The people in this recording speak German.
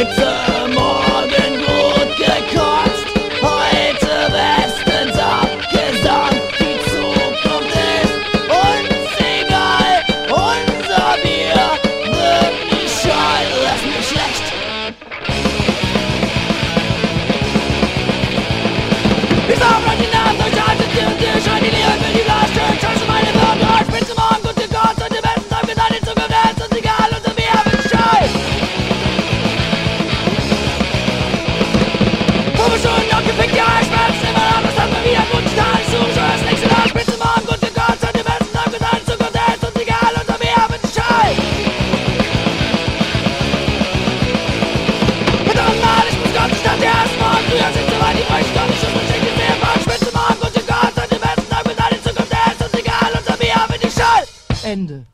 It's Ende.